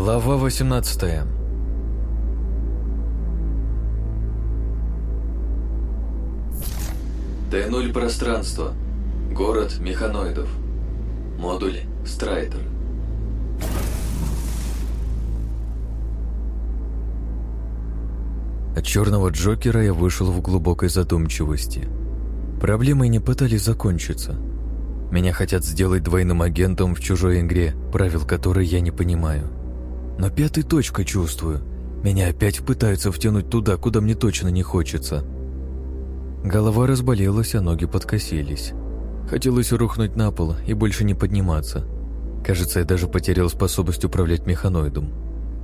Глава 18 Т0 пространство. Город механоидов. Модуль Страйтер. От черного Джокера я вышел в глубокой задумчивости. Проблемы не пытались закончиться. Меня хотят сделать двойным агентом в чужой игре, правил которой я не понимаю. Но пятой точкой чувствую. Меня опять пытаются втянуть туда, куда мне точно не хочется. Голова разболелась, а ноги подкосились. Хотелось рухнуть на пол и больше не подниматься. Кажется, я даже потерял способность управлять механоидом.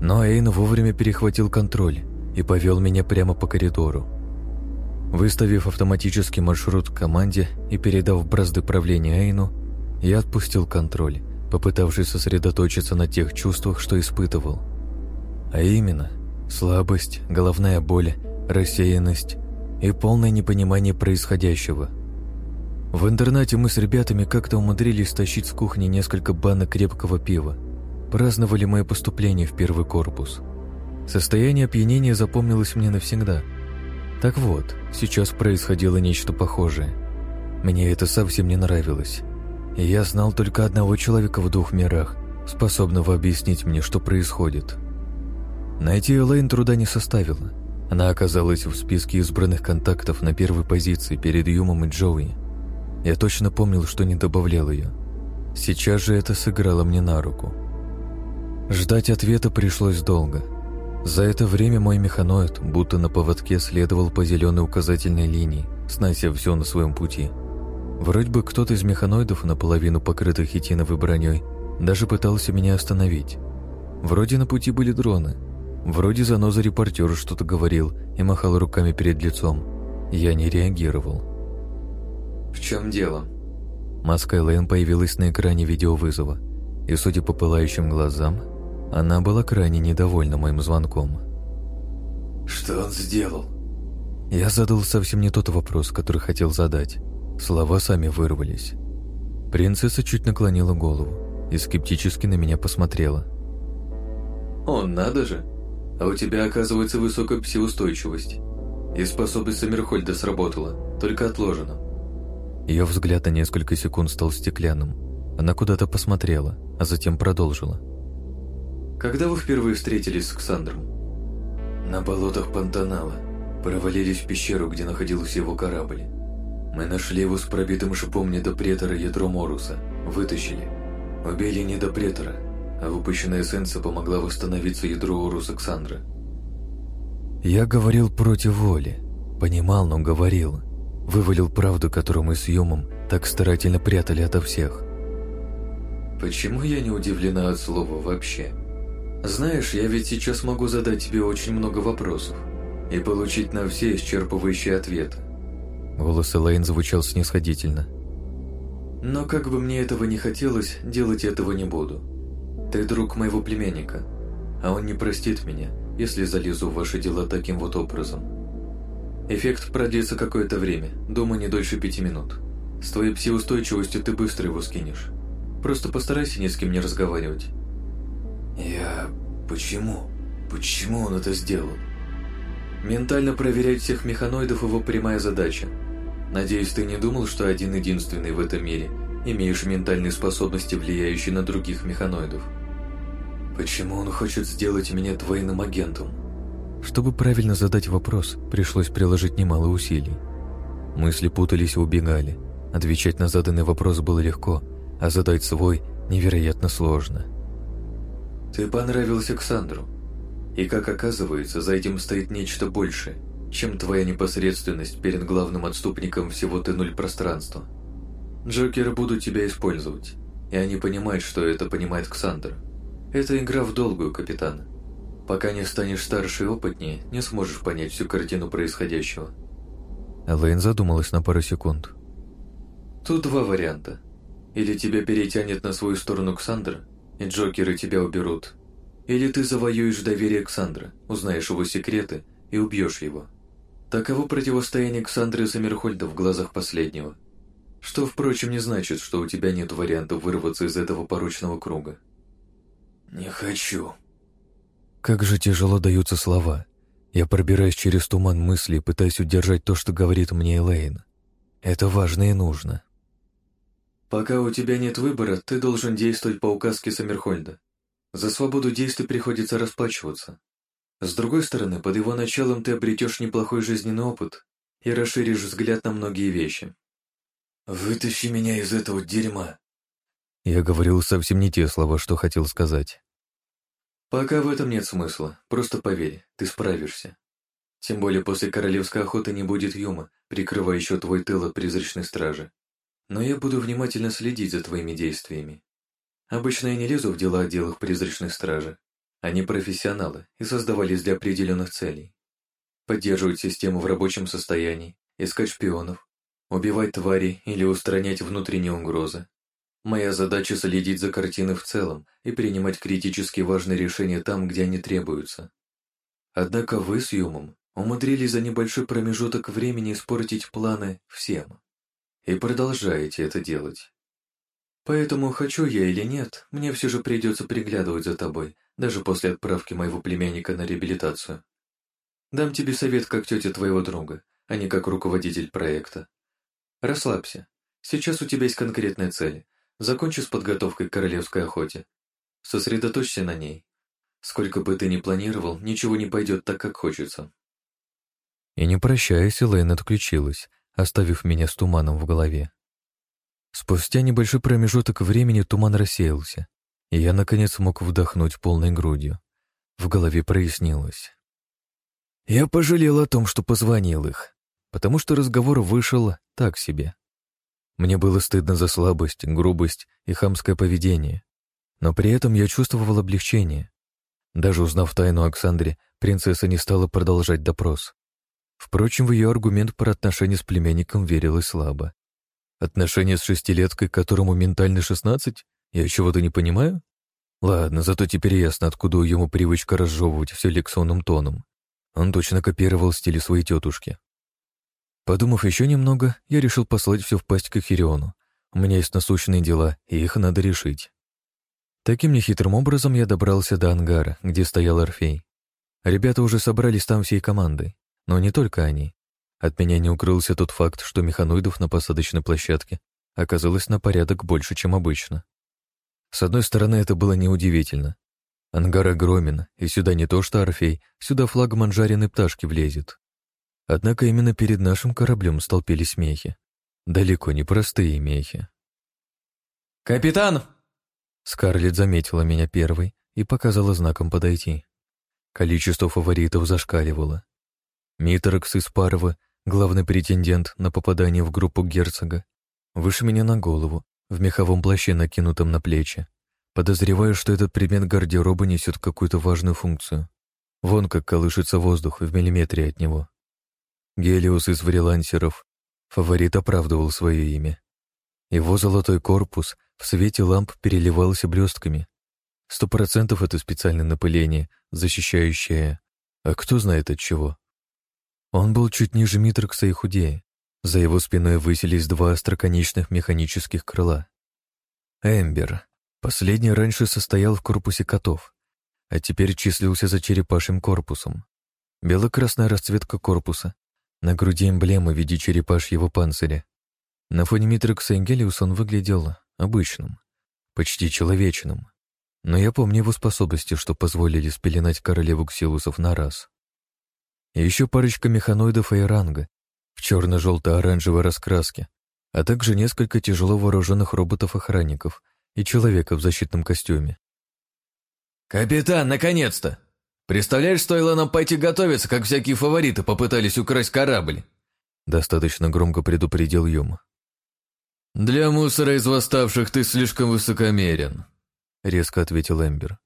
Но Эйн вовремя перехватил контроль и повел меня прямо по коридору. Выставив автоматический маршрут к команде и передав бразды правления Эйну, я отпустил контроль, попытавшись сосредоточиться на тех чувствах, что испытывал. А именно, слабость, головная боль, рассеянность и полное непонимание происходящего. В интернате мы с ребятами как-то умудрились тащить с кухни несколько банок крепкого пива. Праздновали мое поступление в первый корпус – Состояние опьянения запомнилось мне навсегда. Так вот, сейчас происходило нечто похожее. Мне это совсем не нравилось. Я знал только одного человека в двух мирах, способного объяснить мне, что происходит. Найти Элейн труда не составило. Она оказалась в списке избранных контактов на первой позиции перед Юмом и Джоуи. Я точно помнил, что не добавлял ее. Сейчас же это сыграло мне на руку. Ждать ответа пришлось долго – за это время мой механоид будто на поводке следовал по зеленой указательной линии, снося все на своем пути. Вроде бы кто-то из механоидов, наполовину покрытых хитиновой броней, даже пытался меня остановить. Вроде на пути были дроны. Вроде заноза репортер что-то говорил и махал руками перед лицом. Я не реагировал. «В чем дело?» Маска Элэйн появилась на экране видеовызова, и, судя по пылающим глазам, она была крайне недовольна моим звонком. «Что он сделал?» Я задал совсем не тот вопрос, который хотел задать. Слова сами вырвались. Принцесса чуть наклонила голову и скептически на меня посмотрела. «О, надо же! А у тебя, оказывается, высокая псиустойчивость. И способность Саммерхольда сработала, только отложена». Ее взгляд на несколько секунд стал стеклянным. Она куда-то посмотрела, а затем продолжила. Когда вы впервые встретились с Ксандром? На болотах Пантанала. Провалились в пещеру, где находился его корабль. Мы нашли его с пробитым шипом недопретора ядро Моруса. Вытащили. Убили недопретора, а выпущенная эссенция помогла восстановиться ядру Оруса Ксандра. Я говорил против воли. Понимал, но говорил. Вывалил правду, которую мы с Юмом так старательно прятали ото всех. Почему я не удивлена от слова вообще? Знаешь, я ведь сейчас могу задать тебе очень много вопросов и получить на все исчерпывающие ответы. Голос Элейн звучал снисходительно. Но как бы мне этого не хотелось, делать этого не буду. Ты друг моего племянника, а он не простит меня, если залезу в ваши дела таким вот образом. Эффект продлится какое-то время, думаю, не дольше пяти минут. С твоей псиустойчивостью ты быстро его скинешь. Просто постарайся ни с кем не разговаривать. Я... почему? Почему он это сделал? Ментально проверять всех механоидов его прямая задача. Надеюсь, ты не думал, что один-единственный в этом мире имеешь ментальные способности, влияющие на других механоидов? Почему он хочет сделать меня двойным агентом? Чтобы правильно задать вопрос, пришлось приложить немало усилий. Мысли путались и убегали. Отвечать на заданный вопрос было легко, а задать свой невероятно сложно. Ты понравился Ксандру. И, как оказывается, за этим стоит нечто большее, чем твоя непосредственность перед главным отступником всего Т-0 пространства. Джокеры будут тебя использовать, и они понимают, что это понимает Ксандр. Это игра в долгую, капитан. Пока не станешь старше и опытнее, не сможешь понять всю картину происходящего. Элэйн задумалась на пару секунд. Тут два варианта. Или тебя перетянет на свою сторону Ксандра, и Джокеры тебя уберут. Или ты завоюешь доверие Ксандра, узнаешь его секреты и убьешь его. Таково противостояние Ксандры и в глазах последнего. Что, впрочем, не значит, что у тебя нет варианта вырваться из этого порочного круга. «Не хочу», Как же тяжело даются слова. Я пробираюсь через туман мыслей, пытаясь удержать то, что говорит мне Элейн. Это важно и нужно. Пока у тебя нет выбора, ты должен действовать по указке Саммерхольда. За свободу действий приходится расплачиваться. С другой стороны, под его началом ты обретешь неплохой жизненный опыт и расширишь взгляд на многие вещи. «Вытащи меня из этого дерьма!» Я говорил совсем не те слова, что хотел сказать. «Пока в этом нет смысла. Просто поверь, ты справишься. Тем более после королевской охоты не будет Юма, прикрывающего твой тыл от призрачной стражи. Но я буду внимательно следить за твоими действиями. Обычно я не лезу в дела отделов призрачной стражи. Они профессионалы и создавались для определенных целей. Поддерживать систему в рабочем состоянии, искать шпионов, убивать твари или устранять внутренние угрозы. Моя задача следить за картиной в целом и принимать критически важные решения там, где они требуются. Однако вы с Юмом умудрились за небольшой промежуток времени испортить планы всем. И продолжаете это делать. Поэтому, хочу я или нет, мне все же придется приглядывать за тобой, даже после отправки моего племянника на реабилитацию. Дам тебе совет как тетя твоего друга, а не как руководитель проекта. Расслабься. Сейчас у тебя есть конкретная цель. Закончи с подготовкой к королевской охоте. Сосредоточься на ней. Сколько бы ты ни планировал, ничего не пойдет так, как хочется. И не прощаясь, Элэйн отключилась, оставив меня с туманом в голове. Спустя небольшой промежуток времени туман рассеялся, я, наконец, смог вдохнуть полной грудью. В голове прояснилось. Я пожалел о том, что позвонил их, потому что разговор вышел так себе. Мне было стыдно за слабость, грубость и хамское поведение, но при этом я чувствовал облегчение. Даже узнав тайну Оксандре, принцесса не стала продолжать допрос. Впрочем, в ее аргумент про отношения с племянником верилось слабо. Отношения с шестилеткой, которому ментально шестнадцать? Я чего-то не понимаю? Ладно, зато теперь ясно, откуда ему привычка разжевывать все лекционным тоном. Он точно копировал стиль своей тетушки. Подумав еще немного, я решил послать все в пасть к Ахириону. У меня есть насущные дела, и их надо решить. Таким нехитрым образом я добрался до ангара, где стоял Орфей. Ребята уже собрались там всей командой, но не только они. От меня не укрылся тот факт, что механоидов на посадочной площадке оказалось на порядок больше, чем обычно. С одной стороны, это было неудивительно. Ангар огромен, и сюда не то что Орфей, сюда флагман жареной пташки влезет. Однако именно перед нашим кораблем столпились мехи. Далеко не простые мехи. «Капитан!» Скарлетт заметила меня первой и показала знаком подойти. Количество фаворитов зашкаливало. Митрокс из Парова, главный претендент на попадание в группу герцога, выше меня на голову, в меховом плаще, накинутом на плечи. Подозреваю, что этот предмет гардероба несет какую-то важную функцию. Вон как колышется воздух в миллиметре от него. Гелиус из фрилансеров. Фаворит оправдывал свое имя. Его золотой корпус в свете ламп переливался блестками. Сто процентов это специальное напыление, защищающее... А кто знает от чего? Он был чуть ниже Митрокса и худее. За его спиной высились два остроконечных механических крыла. Эмбер. Последний раньше состоял в корпусе котов, а теперь числился за черепашьим корпусом. Бело-красная расцветка корпуса, на груди эмблема в виде черепашьего панциря. На фоне Митрекса Энгелиус он выглядел обычным, почти человечным. Но я помню его способности, что позволили спеленать королеву ксилусов на раз. И еще парочка механоидов Айранга в черно-желто-оранжевой раскраске, а также несколько тяжело вооруженных роботов-охранников и человека в защитном костюме. «Капитан, наконец-то!» Представляешь, стоило нам пойти готовиться, как всякие фавориты попытались украсть корабль. Достаточно громко предупредил Юм. «Для мусора из восставших ты слишком высокомерен», — резко ответил Эмбер.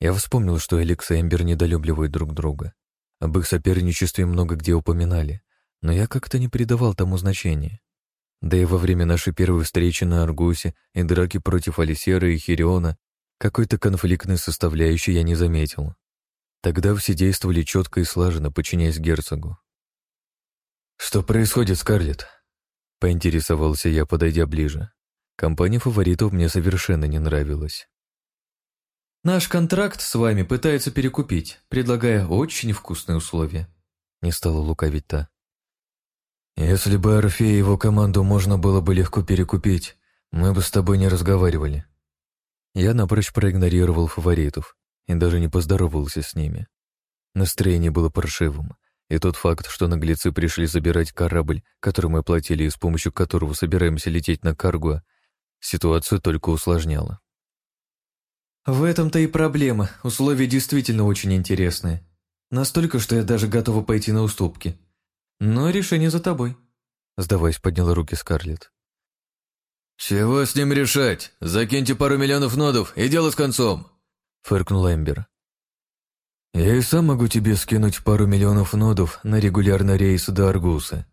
Я вспомнил, что Эликс и Эмбер недолюбливают друг друга. Об их соперничестве много где упоминали, но я как-то не придавал тому значения. Да и во время нашей первой встречи на Аргусе и драки против Алисера и Хириона какой-то конфликтной составляющей я не заметил. Тогда все действовали четко и слаженно, подчиняясь герцогу. «Что происходит, Скарлетт?» — поинтересовался я, подойдя ближе. Компания фаворитов мне совершенно не нравилась. Наш контракт с вами пытаются перекупить, предлагая очень вкусные условия. Не стала лукавить та. Если бы Орфея и его команду можно было бы легко перекупить, мы бы с тобой не разговаривали. Я напрочь проигнорировал фаворитов и даже не поздоровался с ними. Настроение было паршивым, и тот факт, что наглецы пришли забирать корабль, который мы платили и с помощью которого собираемся лететь на Каргуа, ситуацию только усложняло. В этом-то и проблема. Условия действительно очень интересные. Настолько, что я даже готова пойти на уступки. Но решение за тобой. Сдаваясь, подняла руки Скарлетт. «Чего с ним решать? Закиньте пару миллионов нодов, и дело с концом!» — фыркнул Эмбер. «Я и сам могу тебе скинуть пару миллионов нодов на регулярный рейс до Аргуса.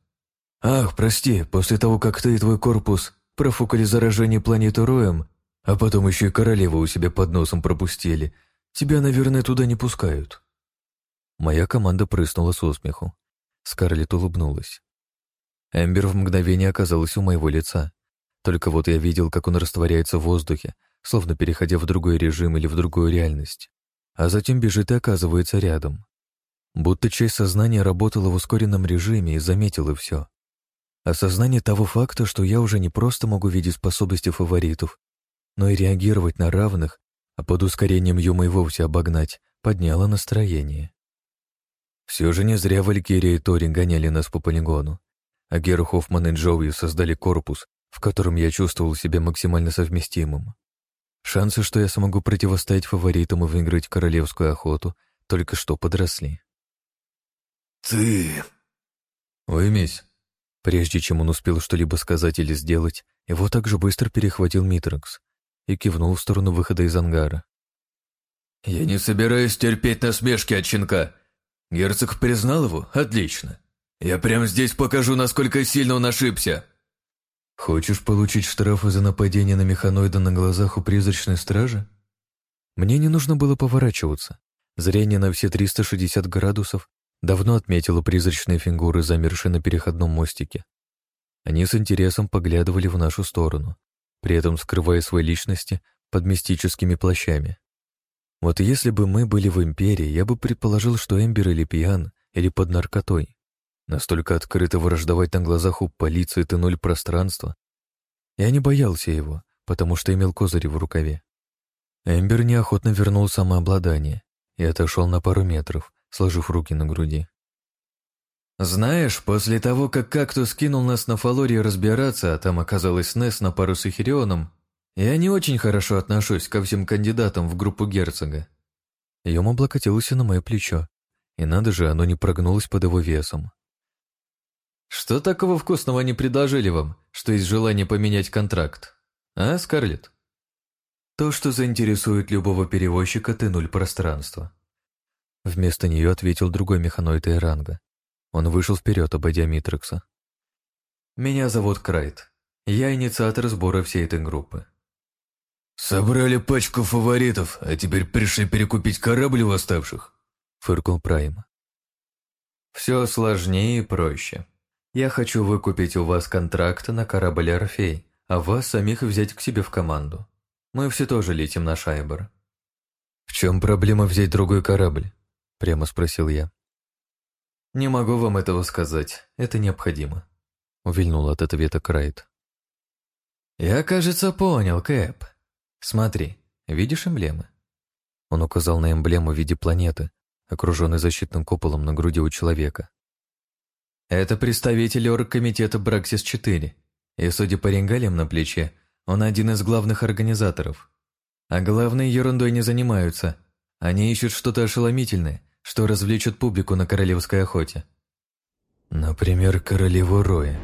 Ах, прости, после того, как ты и твой корпус профукали заражение планеты Роем, а потом еще и королеву у себя под носом пропустили, тебя, наверное, туда не пускают». Моя команда прыснула со смеху. Скарлетт улыбнулась. Эмбер в мгновение оказалась у моего лица. Только вот я видел, как он растворяется в воздухе, словно переходя в другой режим или в другую реальность а затем бежит и оказывается рядом. Будто часть сознания работала в ускоренном режиме и заметила все. Осознание того факта, что я уже не просто могу видеть способности фаворитов, но и реагировать на равных, а под ускорением Юма и вовсе обогнать, подняло настроение. Все же не зря Валькирия и Тори гоняли нас по полигону, а Геру Хоффман и Джоуи создали корпус, в котором я чувствовал себя максимально совместимым. Шансы, что я смогу противостоять фаворитам и выиграть королевскую охоту, только что подросли. «Ты...» «Уймись». Прежде чем он успел что-либо сказать или сделать, его так же быстро перехватил Митрокс и кивнул в сторону выхода из ангара. «Я не собираюсь терпеть насмешки от щенка. Герцог признал его? Отлично. Я прямо здесь покажу, насколько сильно он ошибся». Хочешь получить штрафы за нападение на механоида на глазах у призрачной стражи? Мне не нужно было поворачиваться. Зрение на все 360 градусов давно отметило призрачные фигуры, замершие на переходном мостике. Они с интересом поглядывали в нашу сторону, при этом скрывая свои личности под мистическими плащами. Вот если бы мы были в Империи, я бы предположил, что Эмбер или пьян, или под наркотой. Настолько открыто враждовать на глазах у полиции ты ноль пространства. Я не боялся его, потому что имел козыри в рукаве. Эмбер неохотно вернул самообладание и отошел на пару метров, сложив руки на груди. «Знаешь, после того, как кактус кинул нас на Фалории разбираться, а там оказалась Несс на пару с Эхирионом, я не очень хорошо отношусь ко всем кандидатам в группу герцога». Йом облокотился на мое плечо, и надо же, оно не прогнулось под его весом. Что такого вкусного они предложили вам, что есть желание поменять контракт? А, Скарлетт? То, что заинтересует любого перевозчика Т-0 пространства. Вместо нее ответил другой механоид Эранга. Он вышел вперед, обойдя Митрекса. «Меня зовут Крайт. Я инициатор сбора всей этой группы». «Собрали пачку фаворитов, а теперь пришли перекупить корабль у восставших?» — фыркнул Прайм. «Все сложнее и проще», я хочу выкупить у вас контракт на корабль «Орфей», а вас самих взять к себе в команду. Мы все тоже летим на Шайбер». «В чем проблема взять другой корабль?» — прямо спросил я. «Не могу вам этого сказать. Это необходимо», — увильнул от ответа Крайт. «Я, кажется, понял, Кэп. Смотри, видишь эмблемы?» Он указал на эмблему в виде планеты, окруженной защитным куполом на груди у человека. Это представитель оргкомитета Браксис-4, и, судя по ренгалиям на плече, он один из главных организаторов. А главной ерундой не занимаются. Они ищут что-то ошеломительное, что развлечет публику на королевской охоте. Например, королеву Роя.